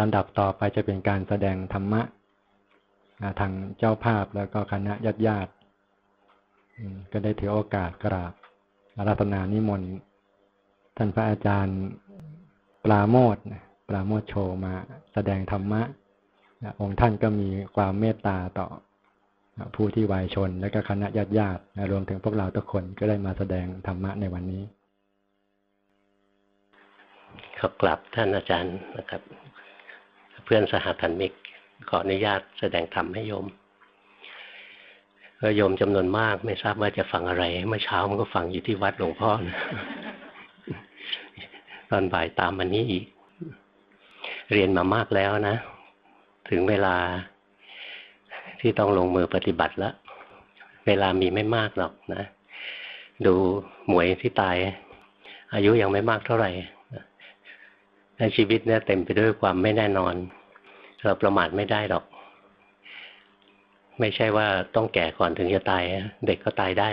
ลำดับต่อไปจะเป็นการแสดงธรรมะทางเจ้าภาพแล้วก็คณะญาติญาติก็ได้ถือโอกาสกราบอาราธนานิมนต์ท่านพระอาจารย์ปราโมทปราโมทโชมาแสดงธรรมะองค์ท่านก็มีความเมตตาต่อผู้ที่วายชน และก็คณะญาติญาติรวมถึงพวกเราทุกคนก็ได้มาแสดงธรรมะในวันนี้ขอกลับท่านอาจารย์นะครับ เพื่อนสหพันมิก ขออนุญาตแสดงธรรมให้โยมก็โยมจำนวนมากไม่ทราบว่าจะฟังอะไร เมื่อเช้ามันก็ฟังอยู่ที่วัดหลวงพ่อนะตอนบ่ายตามมันนี้อีก เรียนมามากแล้วนะ ถึงเวลาที่ต้องลงมือปฏิบัติแล้วเวลามีไม่มากหรอกนะ ดูหมวยที่ตาย อายุยังไม่มากเท่าไหร่ ในชีวิตเนี่ยเต็มไปด้วยความไม่แน่นอน เราประมาทไม่ได้หรอก ไม่ใช่ว่าต้องแก่ก่อนถึงจะตาย เด็กก็ตายได้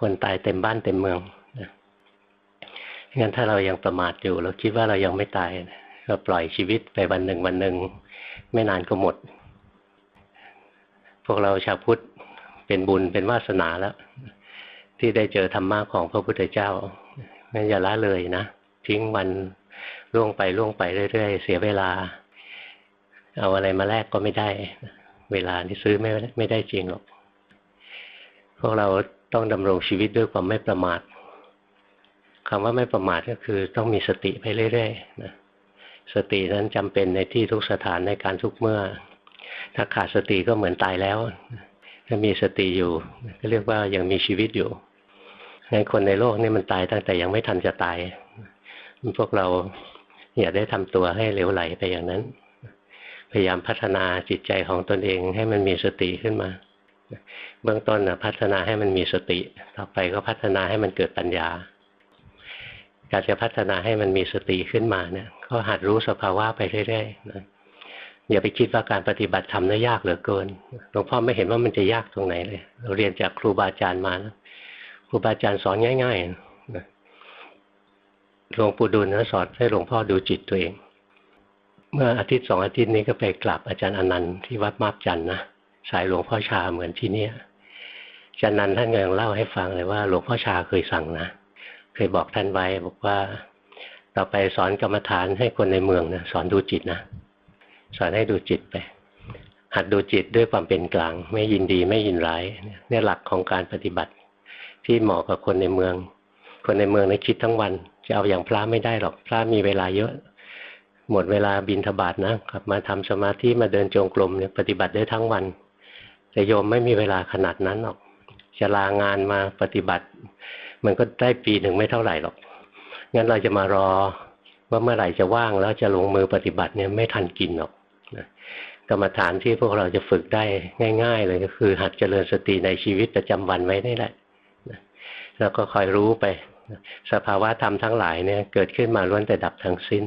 คนตายเต็มบ้านเต็มเมืองงั้นถ้าเรายังประมาทอยู่ เราคิดว่าเรายังไม่ตาย เราปล่อยชีวิตไปวันหนึ่งวันหนึ่ง ไม่นานก็หมด พวกเราชาวพุทธเป็นบุญเป็นวาสนาแล้ว ที่ได้เจอธรรมะของพระพุทธเจ้างั้นอย่าละเลยนะ ทิ้งวัน ล่วงไปล่วงไปเรื่อยๆ เสียเวลา เอาอะไรมาแลกก็ไม่ได้ เวลาที่ซื้อไม่ไม่ได้จริงหรอก พวกเราต้องดำรงชีวิตด้วยความไม่ประมาทคำว่าไม่ประมาทก็คือต้องมีสติไปเรื่อยๆนะสตินั้นจำเป็นในที่ทุกสถานในการทุกเมื่อ ถ้าขาดสติก็เหมือนตายแล้ว ถ้ามีสติอยู่ ก็เรียกว่ายังมีชีวิตอยู่ในคนในโลกนี่มันตายตั้งแต่ยังไม่ทันจะตายพวกเรา อย่าได้ทำตัวให้เหลวไหลไปอย่างนั้น พยายามพัฒนาจิตใจของตนเองให้มันมีสติขึ้นมา เบื้องต้นนะพัฒนาให้มันมีสติ ต่อไปก็พัฒนาให้มันเกิดปัญญา การจะพัฒนาให้มันมีสติขึ้นมาเนี่ยก็หัดรู้สภาวะไปเรื่อยๆนะอย่าไปคิดว่าการปฏิบัติทำน่ายากเหลือเกิน หลวงพ่อไม่เห็นว่ามันจะยากตรงไหนเลย เราเรียนจากครูบาอาจารย์มานะครูบาอาจารย์สอนง่ายๆนะ หลวงปู่ดูลนะสอนให้หลวงพ่อดูจิตตัวเอง เมื่ออาทิตย์สองอาทิตย์นี้ก็ไปกราบอาจารย์อนันต์ที่วัดมาบจันนะสายหลวงพ่อชาเหมือนที่เนี้ยอาจารย์นันท่านยังเล่าให้ฟังเลยว่า หลวงพ่อชาเคยสั่งนะเคยบอกท่านไว้บอกว่าต่อไปสอนกรรมฐานให้คนในเมืองนะสอนดูจิตนะสอนให้ดูจิตไป หัดดูจิตด้วยความเป็นกลาง ไม่ยินดีไม่ยินร้ายเนี่ยหลักของการปฏิบัติ ที่เหมาะกับคนในเมือง คนในเมืองในคิดทั้งวัน จะเอาอย่างพระไม่ได้หรอกพระมีเวลาเยอะ หมดเวลาบินทบาทนะกลับมาทำสมาธิมาเดินจงกรมเนี่ยปฏิบัติได้ทั้งวัน แต่โยมไม่มีเวลาขนาดนั้นหรอกจะลางานมาปฏิบัติ มันก็ได้ปีหนึ่งไม่เท่าไหร่หรอกงั้นเราจะมารอว่าเมื่อไหร่จะว่างแล้วจะลงมือปฏิบัติเนี่ยไม่ทันกินหรอกกรรมฐานที่พวกเราจะฝึกได้ง่าย ๆ เลยก็คือ หัดเจริญสติในชีวิตประจำวันไว้นี่แหละแล้วก็คอยรู้ไป สภาวะธรรมทั้งหลายเนี่ยเกิดขึ้นมาล้วนแต่ดับทั้งสิ้น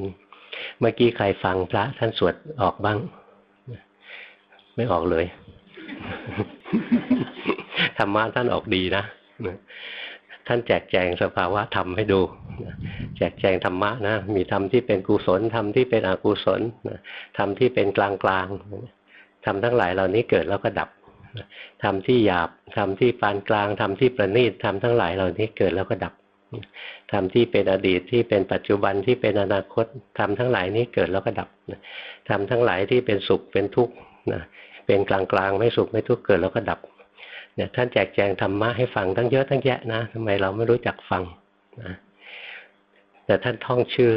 เมื่อกี้ใครฟังพระท่านสวดออกบ้าง ไม่ออกเลย ธรรมะท่านออกดีนะท่านแจกแจงสภาวะธรรมให้ดู แจกแจงธรรมะนะ มีธรรมที่เป็นกุศลธรรมที่เป็นอกุศลธรรมที่เป็นกลางกลางธรรมทั้งหลายเหล่านี้เกิดแล้วก็ดับธรรมที่หยาบธรรมที่ปานกลางธรรมที่ประณีตธรรมทั้งหลายเหล่านี้เกิดแล้วก็ดับ ธรรมที่เป็นอดีตที่เป็นปัจจุบันที่เป็นอนาคตธรรมทั้งหลายนี้เกิดแล้วก็ดับธรรมทั้งหลายที่เป็นสุขเป็นทุกข์นะเป็นกลางกลางไม่สุขไม่ทุกข์เกิดแล้วก็ดับเนี่ยท่านแจกแจงธรรมะให้ฟังทั้งเยอะทั้งแยะนะทำไมเราไม่รู้จักฟังนะแต่ท่านท่องชื่อ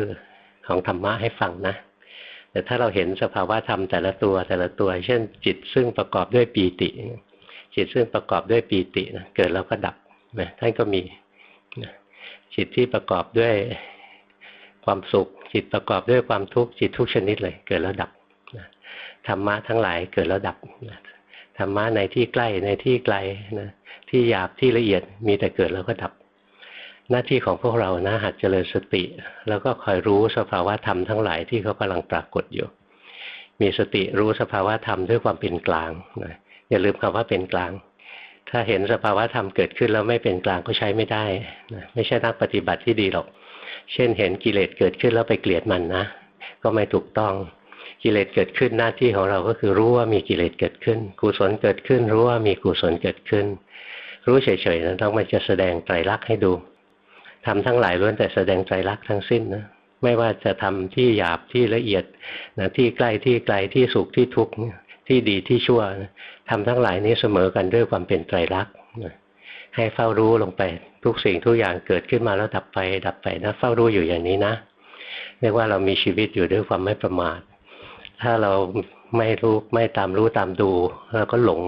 ของธรรมะให้ฟังนะ แต่ถ้าเราเห็นสภาวะธรรมแต่ละตัวแต่ละตัว เช่น จิตซึ่งประกอบด้วยปีติ จิตซึ่งประกอบด้วยปีตินะเกิดแล้วก็ดับนะท่านก็มี จิตที่ประกอบด้วยความสุข จิตประกอบด้วยความทุกข์จิตทุกชนิดเลย เกิดแล้วดับธรรมะทั้งหลายเกิดแล้วดับธรรมะในที่ใกล้ในที่ไกลนะที่หยาบที่ละเอียดมีแต่เกิดแล้วก็ดับ หน้าที่ของพวกเรานะหัดเจริญสติ แล้วก็คอยรู้สภาวะธรรมทั้งหลายที่เขากำลังปรากฏอยู่ มีสติรู้สภาวะธรรมด้วยความเป็นกลางนะอย่าลืมคำว่าเป็นกลาง ถ้าเห็นสภาวะธรรมเกิดขึ้นแล้วไม่เป็นกลางก็ใช้ไม่ได้นะไม่ใช่นักปฏิบัติที่ดีหรอก เช่นเห็นกิเลสเกิดขึ้นแล้วไปเกลียดมันนะ ก็ไม่ถูกต้องกิเลสเกิดขึ้นหน้าที่ของเราก็คือรู้ว่ามีกิเลสเกิดขึ้น กุศลเกิดขึ้น รู้ว่ามีกุศลเกิดขึ้น รู้เฉยๆนะต้องมันจะแสดงไตรลักษณ์ให้ดูทำทั้งหลายล้วนแต่แสดงไตรลักษณ์ทั้งสิ้นนะไม่ว่าจะทำที่หยาบที่ละเอียดนะที่ใกล้ที่ไกลที่สุขที่ทุกข์ ที่ดีที่ชั่วทำทั้งหลายนี้เสมอกันด้วยความเป็นไตรลักษณ์ให้เฝ้ารู้ลงไปทุกสิ่งทุกอย่างเกิดขึ้นมาแล้วดับไป ดับไปนะเฝ้ารู้อยู่อย่างนี้นะเรียกว่าเรามีชีวิตอยู่ด้วยความไม่ประมาท ถ้าเราไม่รู้ไม่ตามรู้ตามดูเราก็หลง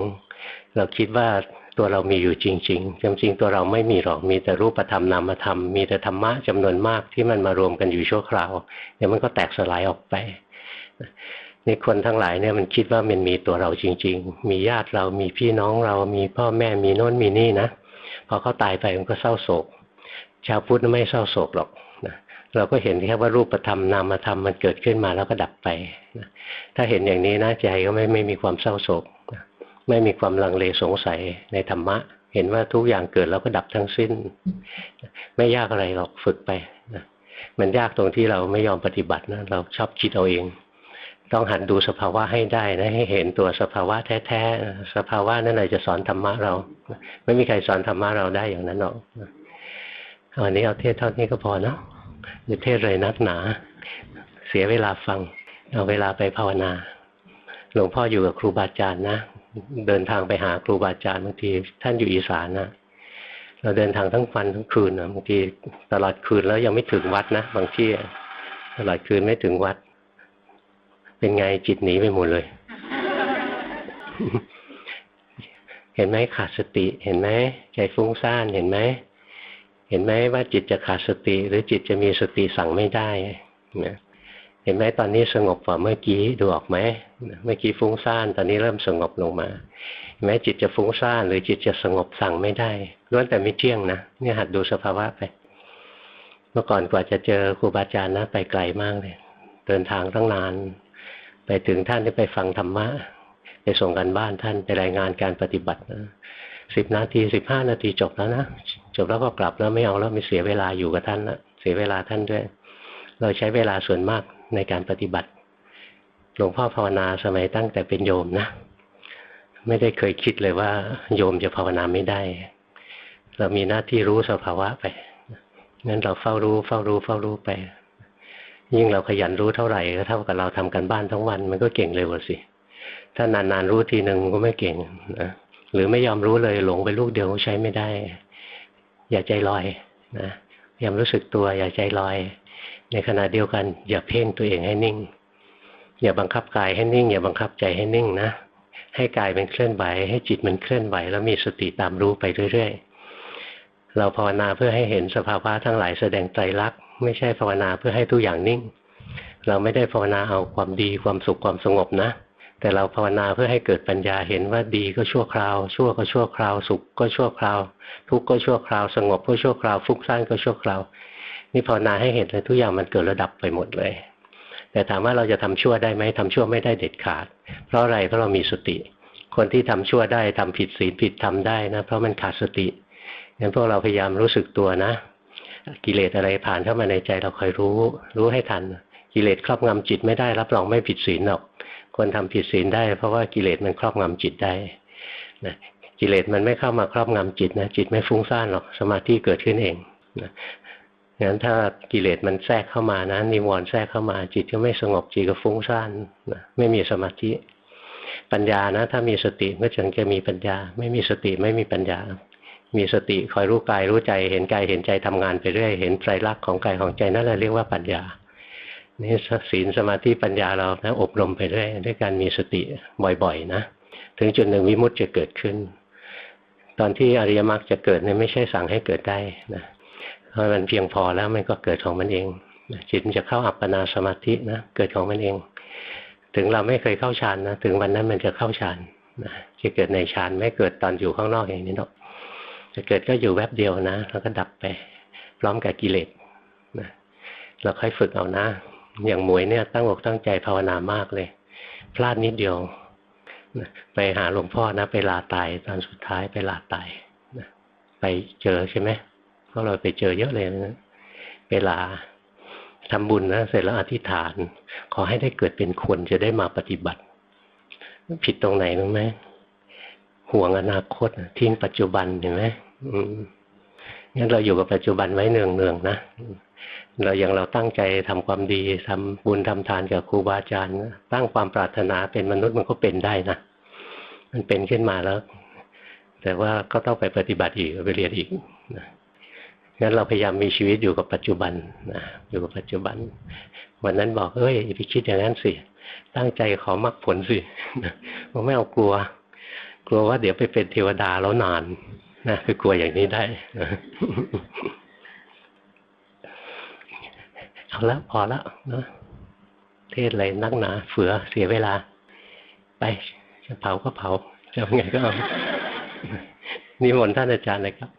เราคิดว่าตัวเรามีอยู่จริงๆจริงๆตัวเราไม่มีหรอกมีแต่รูปธรรมนามธรรมมีแต่ธรรมะจำนวนมากที่มันมารวมกันอยู่ชั่วคราวเดี๋ยวมันก็แตกสลายออกไป นี่คนทั้งหลายเนี่ยมันคิดว่ามันมีตัวเราจริง ๆ มีญาติเรามีพี่น้องเรามีพ่อแม่มีโน้นมีนี่นะพอเขาตายไปมันก็เศร้าโศก ชาวพุทธไม่เศร้าโศกหรอกนะเราก็เห็นแค่ว่ารูปธรรมนามธรรมมันเกิดขึ้นมาแล้วก็ดับไปนะถ้าเห็นอย่างนี้นะใจก็ไม่ไม่มีความเศร้าโศกนะไม่มีความลังเลสงสัยในธรรมะ เห็นว่าทุกอย่างเกิดแล้วก็ดับทั้งสิ้น ไม่ยากอะไรหรอกฝึกไปนะมันยากตรงที่เราไม่ยอมปฏิบัตินะเราชอบคิดเอาเอง ต้องหัดดูสภาวะให้ได้นะให้เห็นตัวสภาวะแท้ๆสภาวะนั่นแหละจะสอนธรรมะเรา ไม่มีใครสอนธรรมะเราได้อย่างนั้นหรอกวันนี้เอาเทศเท่านี้ก็พอเนาะอย่าเทศเลยนักหนา เสียเวลาฟัง เอาเวลาไปภาวนา หลวงพ่ออยู่กับครูบาอาจารย์นะเดินทางไปหาครูบาอาจารย์บางทีท่านอยู่อีสานนะเราเดินทางทั้งวันทั้งคืนนะบางทีตลอดคืนแล้วยังไม่ถึงวัดนะบางที่ตลอดคืนไม่ถึงวัด เป็นไงจิตหนีไปหมดเลย เห็นไหมขาดสติ เห็นไหมใจฟุ้งซ่านเห็นไหมเห็นไหมว่าจิตจะขาดสติ หรือจิตจะมีสติสั่งไม่ได้นะเห็นไหมตอนนี้สงบกว่าเมื่อกี้ดูออกไหมเมื่อกี้ฟุ้งซ่านตอนนี้เริ่มสงบลงมาเห็นไหมจิตจะฟุ้งซ่านหรือจิตจะสงบสั่งไม่ได้ล้วนแต่ไม่เที่ยงนะเนี่ยหัดดูสภาวะไป เมื่อก่อนกว่าจะเจอครูบาอาจารย์นะไปไกลมากเลยเดินทางตั้งนาน ไปถึงท่านที่ไปฟังธรรมะไปส่งกันบ้านท่านไปรายงานการปฏิบัตินะสิบนาทีสิบห้านาทีจบแล้วนะจบแล้วก็กลับแล้วไม่เอาแล้วไม่เสียเวลาอยู่กับท่านละเสียเวลาท่านด้วย เราใช้เวลาส่วนมากในการปฏิบัติ หลวงพ่อภาวนาสมัยตั้งแต่เป็นโยมนะไม่ได้เคยคิดเลยว่า โยมจะภาวนาไม่ได้ เรามีหน้าที่รู้สภาวะไปนั้นเราเฝ้ารู้เฝ้ารู้เฝ้ารู้ไป ยิ่งเราขยันรู้เท่าไหร่ก็เท่ากับเราทำกันบ้านทั้งวัน มันก็เก่งเร็วสิถ้านานๆรู้ทีหนึ่งก็ไม่เก่งนะหรือไม่ยอมรู้เลยหลงไปลูกเดียวใช้ไม่ได้ อย่าใจลอยนะยอมรู้สึกตัวอย่าใจลอย ในขณะเดียวกัน อย่าเพ่งตัวเองให้นิ่ง อย่าบังคับกายให้นิ่ง อย่าบังคับใจให้นิ่งนะให้กายเป็นเคลื่อนไหวให้จิตมันเคลื่อนไหว แล้วมีสติตามรู้ไปเรื่อยๆ เราภาวนาเพื่อให้เห็นสภาวะทั้งหลายแสดงใจรักไม่ใช่ภาวนาเพื่อให้ทุกอย่างนิ่ง เราไม่ได้ภาวนาเอาความดีความสุขความสงบนะ แต่เราภาวนาเพื่อให้เกิดปัญญาเห็นว่าดีก็ชั่วคราว ชั่วก็ชั่วคราว สุขก็ชั่วคราว ทุกข์ก็ชั่วคราว สงบก็ชั่วคราวฟุ้งซ่านก็ชั่วคราว นี่ภาวนาให้เห็นเลยทุกอย่างมันเกิดระดับไปหมดเลย แต่ถามว่าเราจะทำชั่วได้ไหมทำชั่วไม่ได้เด็ดขาด เพราะอะไรเพราะเรามีสติ คนที่ทำชั่วได้ทำผิดศีลผิดทำได้นะเพราะมันขาดสติ งั้นพวกเราพยายามรู้สึกตัวนะ กิเลสอะไรผ่านเข้ามาในใจเราคอยรู้ รู้ให้ทัน กิเลสครอบงำจิตไม่ได้รับรองไม่ผิดศีลหรอกคนทำผิดศีลได้ เพราะว่ากิเลสมันครอบงำจิตได้นะกิเลสมันไม่เข้ามาครอบงำจิตนะจิตไม่ฟุ้งซ่านหรอกสมาธิเกิดขึ้นเองนะงั้นถ้ากิเลสมันแทรกเข้ามานะนิวรณ์แทรกเข้ามา จิตก็ไม่สงบจิตก็ฟุ้งซ่านนะไม่มีสมาธิปัญญานะ ถ้ามีสติก็จึงจะมีปัญญา ไม่มีสติไม่มีปัญญา มีสติคอยรู้กายรู้ใจ เห็นกายเห็นใจทำงานไปเรื่อย เห็นไตรลักษณ์ของกายของใจนั่นแหละเรียกว่าปัญญา นี่ศีลสมาธิปัญญาเรานะอบรมไปเรื่อยด้วยการมีสติบ่อยๆนะ ถึงจุดหนึ่งวิมุตติจะเกิดขึ้น ตอนที่อริยมรรคจะเกิดเนี่ยไม่ใช่สั่งให้เกิดได้นะเพราะมันเพียงพอแล้วมันก็เกิดของมันเอง จิตมันจะเข้าอัปปนาสมาธินะเกิดของมันเอง ถึงเราไม่เคยเข้าฌานนะถึงวันนั้นมันจะเข้าฌานนะจะเกิดในฌานไม่เกิดตอนอยู่ข้างนอกอย่างนี้หรอก จะเกิดก็อยู่แวบเดียวนะ แล้วก็ดับไป พร้อมกับกิเลสนะเราค่อยฝึกเอานะ อย่างหมวยเนี่ยตั้งอกตั้งใจภาวนามากเลย พลาดนิดเดียวนะไปหาหลวงพ่อนะ ไปลาตายตอนสุดท้ายไปลาตายนะไปเจอใช่ไหมพวกเราไปเจอเยอะเลยนะไปลาทำบุญนะเสร็จแล้วอธิษฐาน ขอให้ได้เกิดเป็นคนจะได้มาปฏิบัติ ผิดตรงไหนรู้ไหมห่วงอนาคตทิ้งปัจจุบันเห็นไหม งั้นเราอยู่กับปัจจุบันไว้เนืองเนืองๆนะเราอย่างเราตั้งใจทำความดีทำบุญทำทานกับครูบาอาจารย์ตั้งความปรารถนาเป็นมนุษย์มันก็เป็นได้นะมันเป็นขึ้นมาแล้ว แต่ว่าก็ต้องไปปฏิบัติอีกไปเรียนอีกนะงั้นเราพยายามมีชีวิตอยู่กับปัจจุบันนะอยู่กับปัจจุบัน วันนั้นบอกเอ้ยไปคิดอย่างนั้นสิตั้งใจขอมรรคผลสิผมไม่เอากลัว กลัวว่าเดี๋ยวไปเป็นเทวดาแล้วนาน นะคือกลัวอย่างนี้ได้เอาละพอละนะเทศอะไรนักหนาเฟือเสียเวลา ไปจะเผาก็เผาจะเอาไงก็เอานิมนต์ท่านอาจารย์เลยครับ